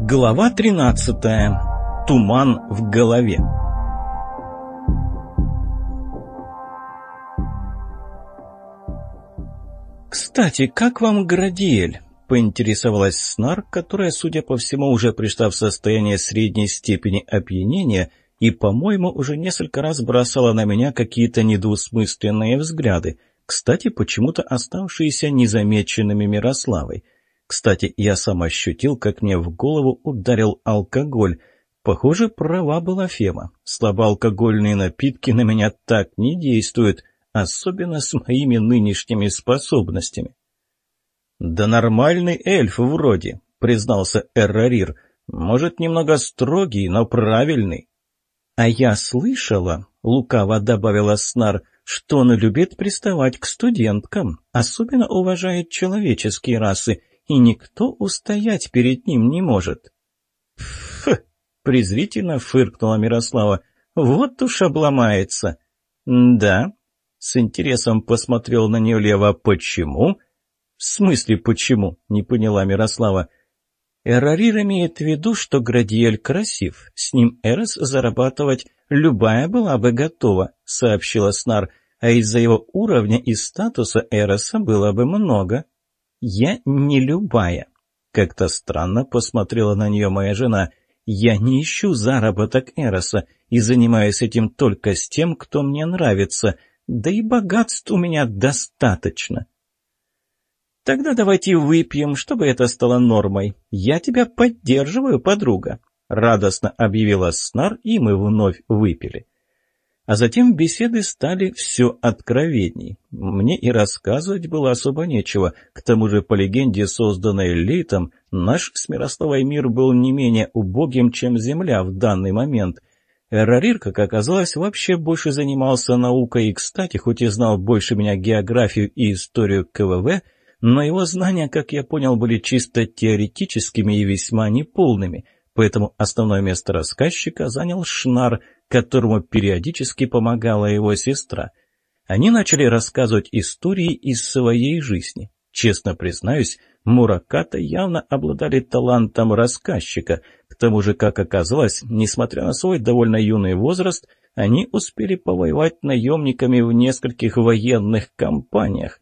Глава 13. Туман в голове. «Кстати, как вам Градиэль?» — поинтересовалась Снар, которая, судя по всему, уже пришла в состояние средней степени опьянения и, по-моему, уже несколько раз бросала на меня какие-то недвусмысленные взгляды, кстати, почему-то оставшиеся незамеченными Мирославой — кстати, я сам ощутил, как мне в голову ударил алкоголь. Похоже, права была Фема. Слабоалкогольные напитки на меня так не действуют, особенно с моими нынешними способностями. «Да нормальный эльф вроде», — признался Эррарир. «Может, немного строгий, но правильный». «А я слышала», — лукаво добавила Снар, — «что он любит приставать к студенткам, особенно уважает человеческие расы, и никто устоять перед ним не может. «Ф!» — презрительно фыркнула Мирослава. «Вот уж обломается!» «Да?» — с интересом посмотрел на нее Лева. «Почему?» «В смысле почему?» — не поняла Мирослава. Эрарир имеет в виду, что Градиэль красив. С ним Эрос зарабатывать любая была бы готова, сообщила Снар, а из-за его уровня и статуса Эроса было бы много. «Я не любая». Как-то странно посмотрела на нее моя жена. «Я не ищу заработок Эроса и занимаюсь этим только с тем, кто мне нравится. Да и богатств у меня достаточно». «Тогда давайте выпьем, чтобы это стало нормой. Я тебя поддерживаю, подруга», — радостно объявила Снар, и мы вновь выпили. А затем беседы стали все откровенней. Мне и рассказывать было особо нечего. К тому же, по легенде, созданной Лейтом, наш с Мирославой мир был не менее убогим, чем Земля в данный момент. Эрарир, как оказалось, вообще больше занимался наукой и, кстати, хоть и знал больше меня географию и историю КВВ, но его знания, как я понял, были чисто теоретическими и весьма неполными, поэтому основное место рассказчика занял Шнар – которому периодически помогала его сестра. Они начали рассказывать истории из своей жизни. Честно признаюсь, Мураката явно обладали талантом рассказчика. К тому же, как оказалось, несмотря на свой довольно юный возраст, они успели повоевать наемниками в нескольких военных кампаниях.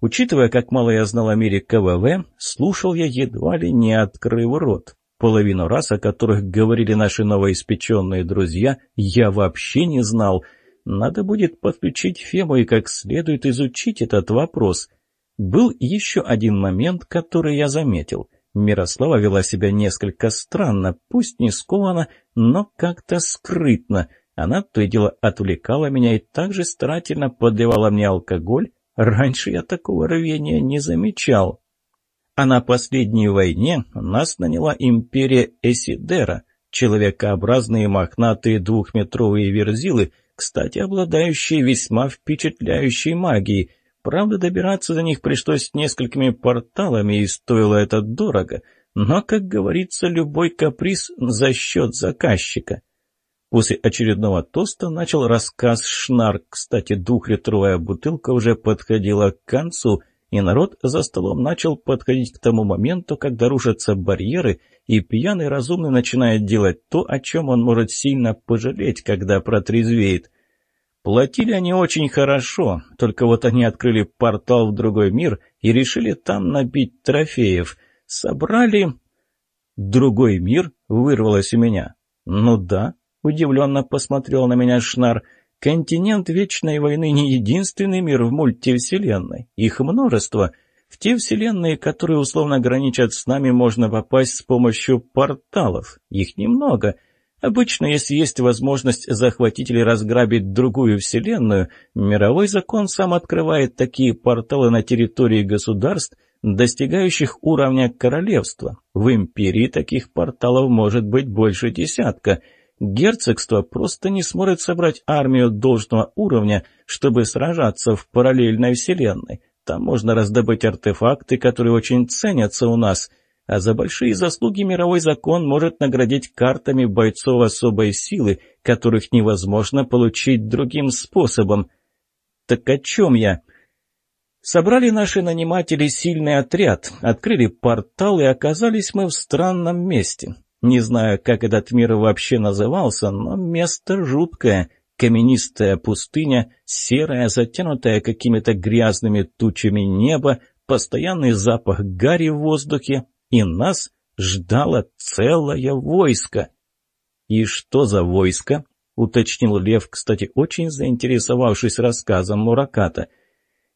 Учитывая, как мало я знал о мире КВВ, слушал я едва ли не открыв рот. Половину раз, о которых говорили наши новоиспеченные друзья, я вообще не знал. Надо будет подключить Фему и как следует изучить этот вопрос. Был еще один момент, который я заметил. Мирослава вела себя несколько странно, пусть не скованно, но как-то скрытно. Она то и дело отвлекала меня и также старательно подливала мне алкоголь. Раньше я такого рвения не замечал. А на последней войне нас наняла империя Эсидера, человекообразные мохнатые двухметровые верзилы, кстати, обладающие весьма впечатляющей магией. Правда, добираться до них пришлось несколькими порталами, и стоило это дорого. Но, как говорится, любой каприз за счет заказчика. После очередного тоста начал рассказ Шнар. Кстати, двухлитровая бутылка уже подходила к концу, и народ за столом начал подходить к тому моменту, когда рушатся барьеры, и пьяный разумный начинает делать то, о чем он может сильно пожалеть, когда протрезвеет. Платили они очень хорошо, только вот они открыли портал в другой мир и решили там набить трофеев. Собрали... Другой мир вырвалось у меня. Ну да, удивленно посмотрел на меня Шнар — Континент Вечной Войны не единственный мир в мультивселенной. Их множество. В те вселенные, которые условно граничат с нами, можно попасть с помощью порталов. Их немного. Обычно, если есть возможность захватить или разграбить другую вселенную, мировой закон сам открывает такие порталы на территории государств, достигающих уровня королевства. В империи таких порталов может быть больше десятка – Герцогство просто не сможет собрать армию должного уровня, чтобы сражаться в параллельной вселенной. Там можно раздобыть артефакты, которые очень ценятся у нас. А за большие заслуги мировой закон может наградить картами бойцов особой силы, которых невозможно получить другим способом. Так о чем я? Собрали наши наниматели сильный отряд, открыли портал и оказались мы в странном месте. Не знаю, как этот мир вообще назывался, но место жуткое. Каменистая пустыня, серая, затянутая какими-то грязными тучами небо, постоянный запах гари в воздухе, и нас ждало целое войско. «И что за войско?» — уточнил Лев, кстати, очень заинтересовавшись рассказом Мураката —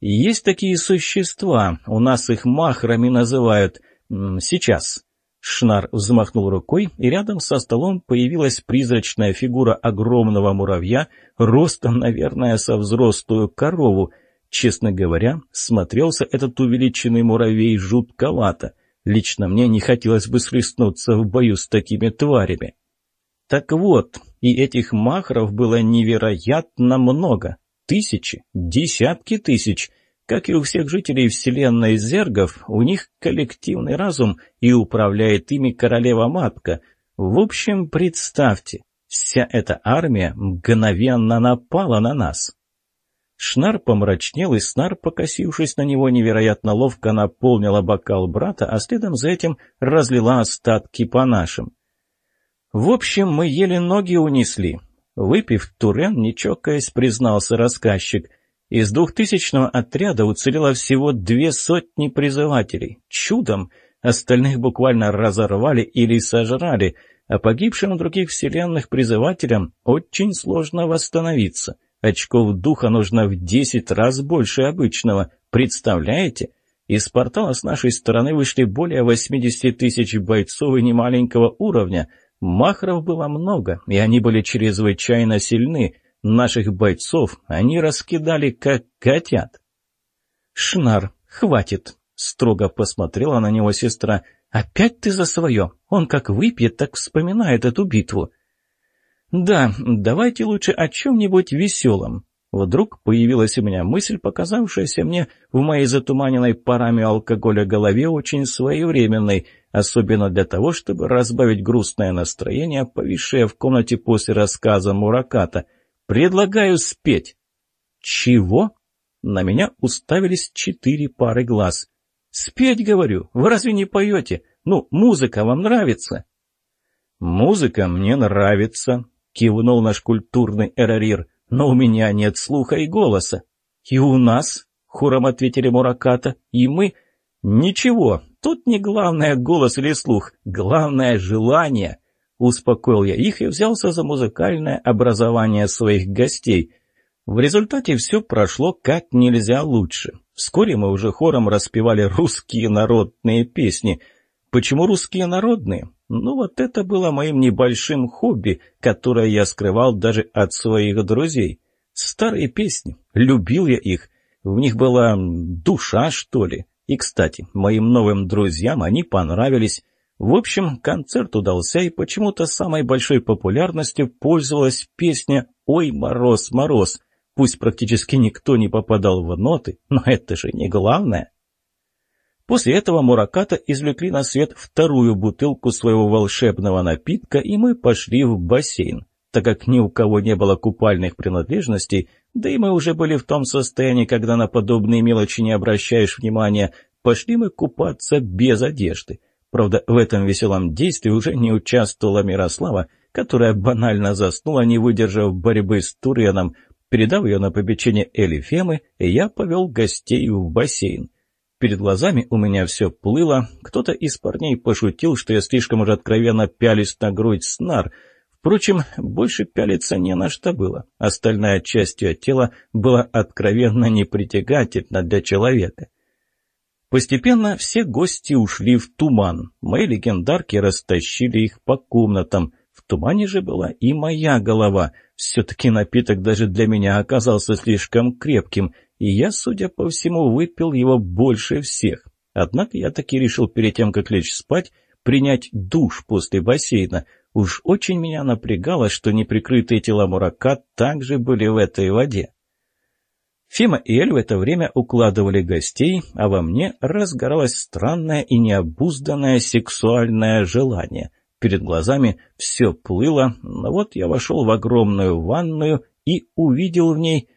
есть такие существа, у нас их махрами называют. Сейчас. Шнар взмахнул рукой, и рядом со столом появилась призрачная фигура огромного муравья, ростом, наверное, со взрослую корову. Честно говоря, смотрелся этот увеличенный муравей жутковато. Лично мне не хотелось бы схлестнуться в бою с такими тварями. Так вот, и этих махров было невероятно много. Тысячи, десятки тысяч. Как и у всех жителей вселенной Зергов, у них коллективный разум и управляет ими королева-матка. В общем, представьте, вся эта армия мгновенно напала на нас. Шнар помрачнел, и Снар, покосившись на него, невероятно ловко наполнила бокал брата, а следом за этим разлила остатки по нашим. В общем, мы еле ноги унесли. Выпив турен, не чокаясь, признался рассказчик. Из двухтысячного отряда уцелело всего две сотни призывателей. Чудом! Остальных буквально разорвали или сожрали, а погибшим в других вселенных призывателям очень сложно восстановиться. Очков духа нужно в десять раз больше обычного. Представляете? Из портала с нашей стороны вышли более 80 тысяч бойцов и немаленького уровня — Махров было много, и они были чрезвычайно сильны. Наших бойцов они раскидали, как котят. «Шнар, хватит!» — строго посмотрела на него сестра. «Опять ты за свое! Он как выпьет, так вспоминает эту битву!» «Да, давайте лучше о чем-нибудь веселом. Вдруг появилась у меня мысль, показавшаяся мне в моей затуманенной парами алкоголя голове очень своевременной, особенно для того, чтобы разбавить грустное настроение, повисшее в комнате после рассказа Мураката. «Предлагаю спеть». «Чего?» На меня уставились четыре пары глаз. «Спеть, говорю, вы разве не поете? Ну, музыка вам нравится?» «Музыка мне нравится», — кивнул наш культурный эрарир но у меня нет слуха и голоса. И у нас, хором ответили Мураката, и мы... Ничего, тут не главное голос или слух, главное желание. Успокоил я их и взялся за музыкальное образование своих гостей. В результате все прошло как нельзя лучше. Вскоре мы уже хором распевали русские народные песни. Почему русские народные? Ну вот это было моим небольшим хобби, которое я скрывал даже от своих друзей. Старые песни, любил я их. В них была душа, что ли. И, кстати, моим новым друзьям они понравились. В общем, концерт удался, и почему-то самой большой популярностью пользовалась песня «Ой, мороз, мороз». Пусть практически никто не попадал в ноты, но это же не главное. После этого Мураката извлекли на свет вторую бутылку своего волшебного напитка, и мы пошли в бассейн. Так как ни у кого не было купальных принадлежностей, да и мы уже были в том состоянии, когда на подобные мелочи не обращаешь внимания, пошли мы купаться без одежды. Правда, в этом веселом действии уже не участвовала Мирослава, которая банально заснула, не выдержав борьбы с Туреном. Передав ее на попечение Элифемы, я повел гостей в бассейн. Перед глазами у меня все плыло. Кто-то из парней пошутил, что я слишком уже откровенно пялись на грудь снар. Впрочем, больше пялиться не на что было. Остальная часть ее тела была откровенно непритягательна для человека. Постепенно все гости ушли в туман. Мои легендарки растащили их по комнатам. В тумане же была и моя голова. Все-таки напиток даже для меня оказался слишком крепким — и я, судя по всему, выпил его больше всех. Однако я таки решил перед тем, как лечь спать, принять душ после бассейна. Уж очень меня напрягало, что неприкрытые тела мурака также были в этой воде. Фима и Эль в это время укладывали гостей, а во мне разгоралось странное и необузданное сексуальное желание. Перед глазами все плыло, но вот я вошел в огромную ванную и увидел в ней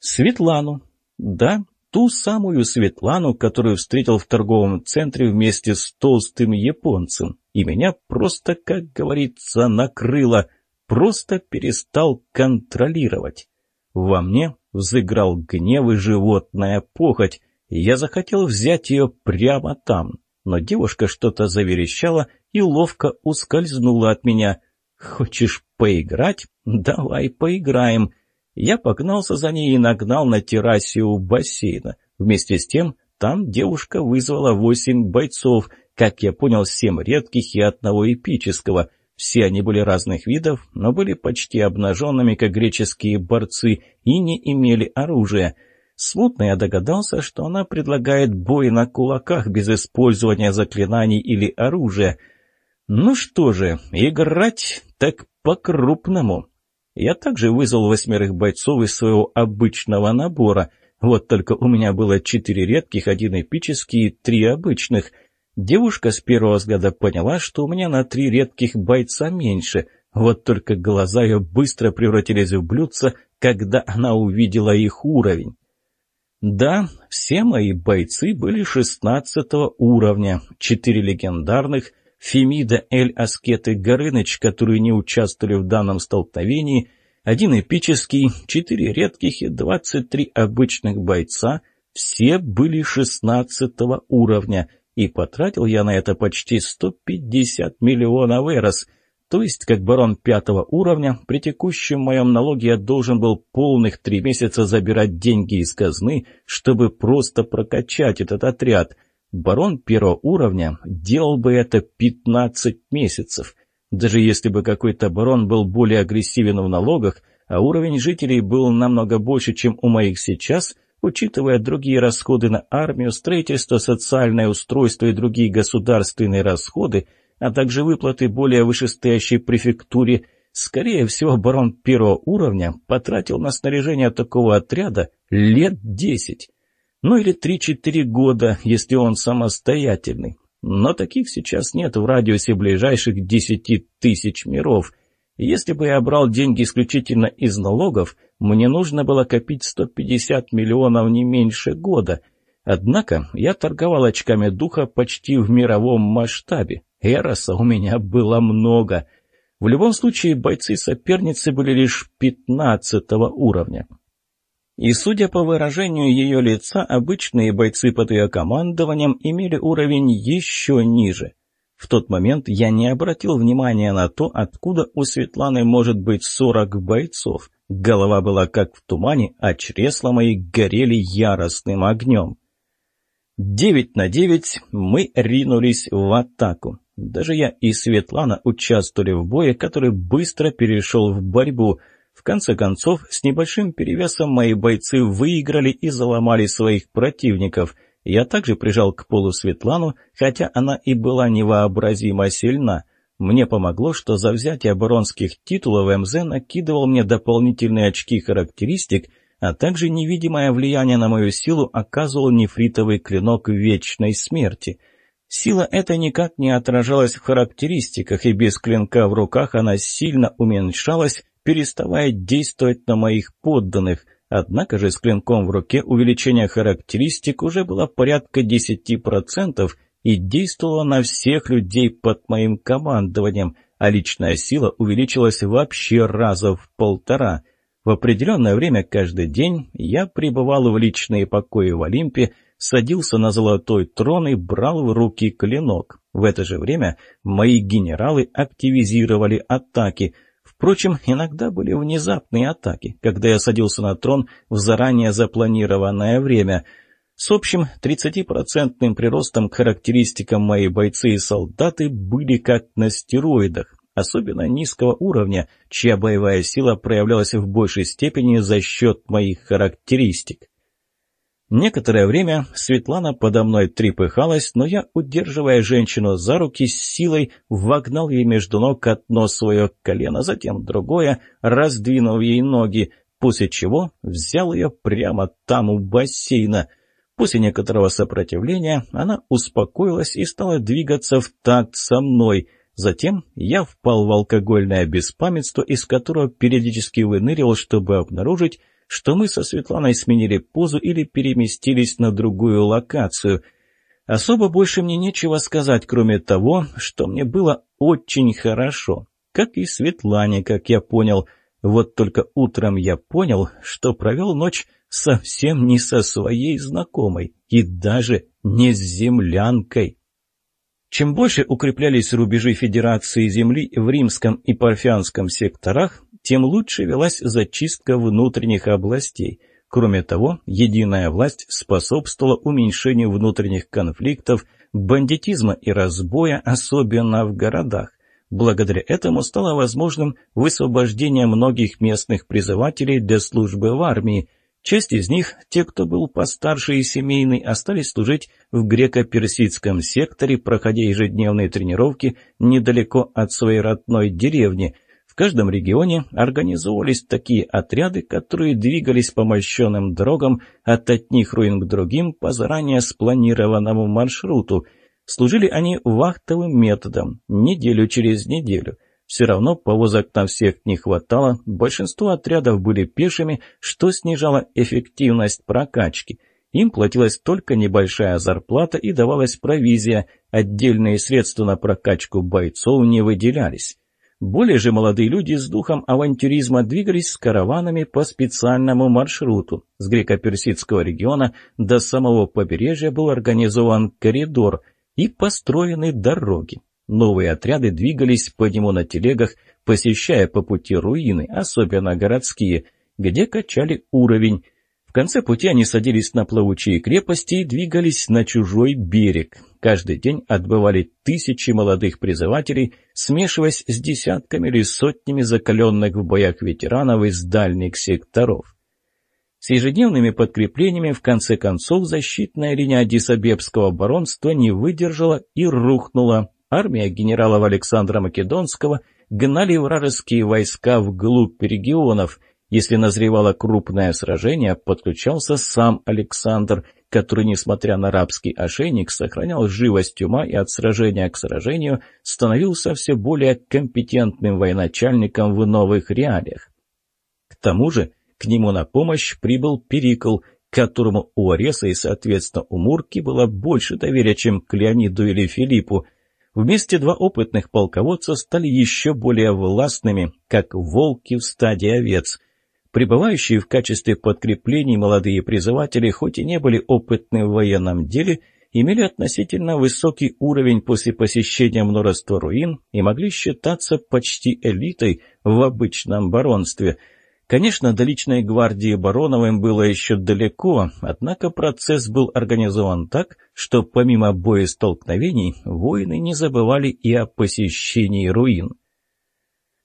Светлану. Да, Ту самую Светлану, которую встретил в торговом центре вместе с толстым японцем. И меня просто, как говорится, накрыло. Просто перестал контролировать. Во мне взыграл гнев и животная похоть. Я захотел взять ее прямо там. Но девушка что-то заверещала и ловко ускользнула от меня. «Хочешь поиграть? Давай поиграем!» Я погнался за ней и нагнал на террасе у бассейна. Вместе с тем, там девушка вызвала восемь бойцов, как я понял, семь редких и одного эпического. Все они были разных видов, но были почти обнаженными, как греческие борцы, и не имели оружия. Смутно я догадался, что она предлагает бой на кулаках без использования заклинаний или оружия. Ну что же, играть так по-крупному. Я также вызвал восьмерых бойцов из своего обычного набора. Вот только у меня было четыре редких, один эпический и три обычных. Девушка с первого взгляда поняла, что у меня на три редких бойца меньше. Вот только глаза ее быстро превратились в блюдца, когда она увидела их уровень. Да, все мои бойцы были шестнадцатого уровня, четыре легендарных — Фемида, Эль, Аскет и Горыныч, которые не участвовали в данном столкновении, один эпический, четыре редких и двадцать три обычных бойца, все были шестнадцатого уровня, и потратил я на это почти сто пятьдесят миллионов эрос, то есть, как барон пятого уровня, при текущем моем налоге я должен был полных три месяца забирать деньги из казны, чтобы просто прокачать этот отряд — Барон первого уровня делал бы это 15 месяцев. Даже если бы какой-то барон был более агрессивен в налогах, а уровень жителей был намного больше, чем у моих сейчас, учитывая другие расходы на армию, строительство, социальное устройство и другие государственные расходы, а также выплаты более вышестоящей префектуре, скорее всего, барон первого уровня потратил на снаряжение такого отряда лет десять. Ну или 3-4 года, если он самостоятельный. Но таких сейчас нет в радиусе ближайших 10 тысяч миров. Если бы я брал деньги исключительно из налогов, мне нужно было копить 150 миллионов не меньше года. Однако я торговал очками духа почти в мировом масштабе. Эроса у меня было много. В любом случае, бойцы-соперницы были лишь 15 уровня. И, судя по выражению ее лица, обычные бойцы под ее командованием имели уровень еще ниже. В тот момент я не обратил внимания на то, откуда у Светланы может быть сорок бойцов. Голова была как в тумане, а чресла мои горели яростным огнем. Девять на девять мы ринулись в атаку. Даже я и Светлана участвовали в бое, который быстро перешел в борьбу — в конце концов, с небольшим перевесом мои бойцы выиграли и заломали своих противников. Я также прижал к полу Светлану, хотя она и была невообразимо сильна. Мне помогло, что за взятие баронских титулов МЗ накидывал мне дополнительные очки характеристик, а также невидимое влияние на мою силу оказывал нефритовый клинок вечной смерти. Сила эта никак не отражалась в характеристиках, и без клинка в руках она сильно уменьшалась, переставая действовать на моих подданных. Однако же с клинком в руке увеличение характеристик уже было порядка 10% и действовало на всех людей под моим командованием, а личная сила увеличилась вообще раза в полтора. В определенное время каждый день я пребывал в личные покои в Олимпе, садился на золотой трон и брал в руки клинок. В это же время мои генералы активизировали атаки – Впрочем, иногда были внезапные атаки, когда я садился на трон в заранее запланированное время. С общим 30% приростом к характеристикам мои бойцы и солдаты были как на стероидах, особенно низкого уровня, чья боевая сила проявлялась в большей степени за счет моих характеристик. Некоторое время Светлана подо мной трепыхалась, но я, удерживая женщину за руки, с силой вогнал ей между ног одно свое колено, затем другое, раздвинув ей ноги, после чего взял ее прямо там у бассейна. После некоторого сопротивления она успокоилась и стала двигаться в такт со мной. Затем я впал в алкогольное беспамятство, из которого периодически выныривал, чтобы обнаружить, что мы со Светланой сменили позу или переместились на другую локацию. Особо больше мне нечего сказать, кроме того, что мне было очень хорошо. Как и Светлане, как я понял. Вот только утром я понял, что провел ночь совсем не со своей знакомой и даже не с землянкой. Чем больше укреплялись рубежи Федерации Земли в римском и парфянском секторах, тем лучше велась зачистка внутренних областей. Кроме того, единая власть способствовала уменьшению внутренних конфликтов, бандитизма и разбоя, особенно в городах. Благодаря этому стало возможным высвобождение многих местных призывателей для службы в армии – Часть из них, те, кто был постарше и семейный, остались служить в греко-персидском секторе, проходя ежедневные тренировки недалеко от своей родной деревни. В каждом регионе организовывались такие отряды, которые двигались по мощенным дорогам от одних руин к другим по заранее спланированному маршруту. Служили они вахтовым методом, неделю через неделю. Все равно повозок на всех не хватало, большинство отрядов были пешими, что снижало эффективность прокачки. Им платилась только небольшая зарплата и давалась провизия, отдельные средства на прокачку бойцов не выделялись. Более же молодые люди с духом авантюризма двигались с караванами по специальному маршруту. С греко-персидского региона до самого побережья был организован коридор и построены дороги. Новые отряды двигались по нему на телегах, посещая по пути руины, особенно городские, где качали уровень. Конце пути они садились на плавучие крепости и двигались на чужой берег. Каждый день отбывали тысячи молодых призывателей, смешиваясь с десятками или сотнями закаленных в боях ветеранов из дальних секторов. С ежедневными подкреплениями в конце концов защитная линия Адисабебского баронства не выдержала и рухнула, армия генерала Александра Македонского гнали вражеские войска вглубь регионов. Если назревало крупное сражение, подключался сам Александр, который, несмотря на рабский ошейник, сохранял живость ума и от сражения к сражению становился все более компетентным военачальником в новых реалиях. К тому же к нему на помощь прибыл Перикл, которому у Ареса и, соответственно, у Мурки было больше доверия, чем к Леониду или Филиппу, Вместе два опытных полководца стали еще более властными, как волки в стаде овец. Прибывающие в качестве подкреплений молодые призыватели, хоть и не были опытны в военном деле, имели относительно высокий уровень после посещения множества руин и могли считаться почти элитой в обычном баронстве – Конечно, до личной гвардии Бароновым было еще далеко, однако процесс был организован так, что помимо боестолкновений воины не забывали и о посещении руин.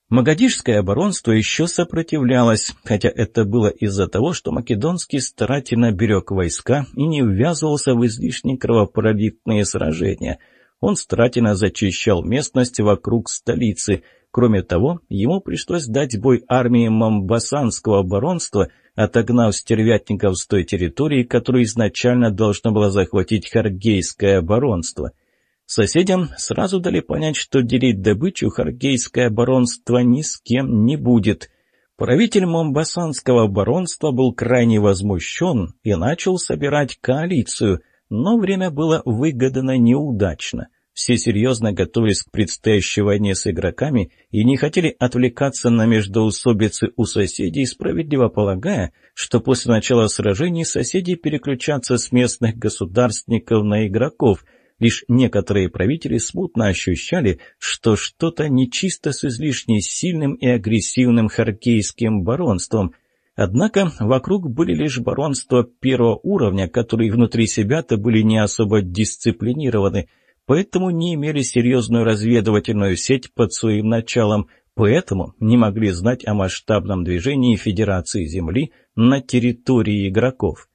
Магадишское баронство еще сопротивлялось, хотя это было из-за того, что Македонский старательно берег войска и не ввязывался в излишне кровопролитные сражения. Он старательно зачищал местность вокруг столицы – Кроме того, ему пришлось дать бой армии Мамбасанского баронства, отогнав стервятников с той территории, которую изначально должно было захватить Харгейское баронство. Соседям сразу дали понять, что делить добычу Харгейское баронство ни с кем не будет. Правитель Момбасанского баронства был крайне возмущен и начал собирать коалицию, но время было выгодно неудачно – все серьезно готовились к предстоящей войне с игроками и не хотели отвлекаться на междоусобицы у соседей, справедливо полагая, что после начала сражений соседи переключатся с местных государственников на игроков. Лишь некоторые правители смутно ощущали, что что-то нечисто с излишне сильным и агрессивным харкейским баронством – Однако вокруг были лишь баронства первого уровня, которые внутри себя-то были не особо дисциплинированы, поэтому не имели серьезную разведывательную сеть под своим началом, поэтому не могли знать о масштабном движении Федерации Земли на территории игроков.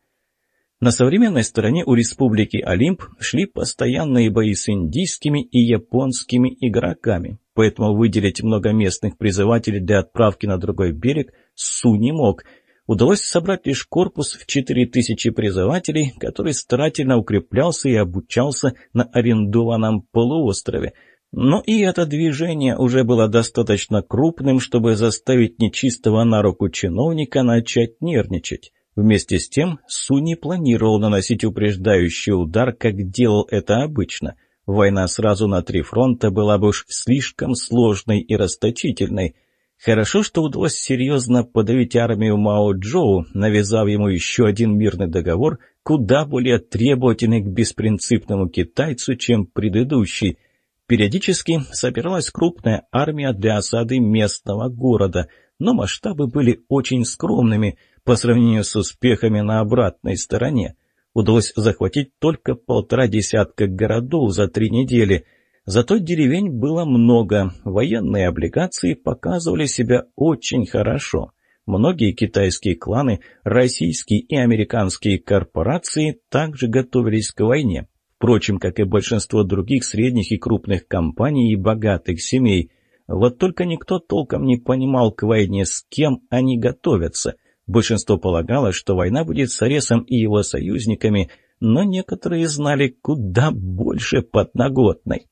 На современной стороне у Республики Олимп шли постоянные бои с индийскими и японскими игроками, поэтому выделить много местных призывателей для отправки на другой берег Су не мог – удалось собрать лишь корпус в 4000 призывателей, который старательно укреплялся и обучался на арендованном полуострове. Но и это движение уже было достаточно крупным, чтобы заставить нечистого на руку чиновника начать нервничать. Вместе с тем Су не планировал наносить упреждающий удар, как делал это обычно. Война сразу на три фронта была бы уж слишком сложной и расточительной. Хорошо, что удалось серьезно подавить армию Мао Джоу, навязав ему еще один мирный договор, куда более требовательный к беспринципному китайцу, чем предыдущий. Периодически собиралась крупная армия для осады местного города, но масштабы были очень скромными – по сравнению с успехами на обратной стороне. Удалось захватить только полтора десятка городов за три недели. Зато деревень было много, военные облигации показывали себя очень хорошо. Многие китайские кланы, российские и американские корпорации также готовились к войне. Впрочем, как и большинство других средних и крупных компаний и богатых семей. Вот только никто толком не понимал к войне, с кем они готовятся. Большинство полагало, что война будет с Аресом и его союзниками, но некоторые знали куда больше подноготной.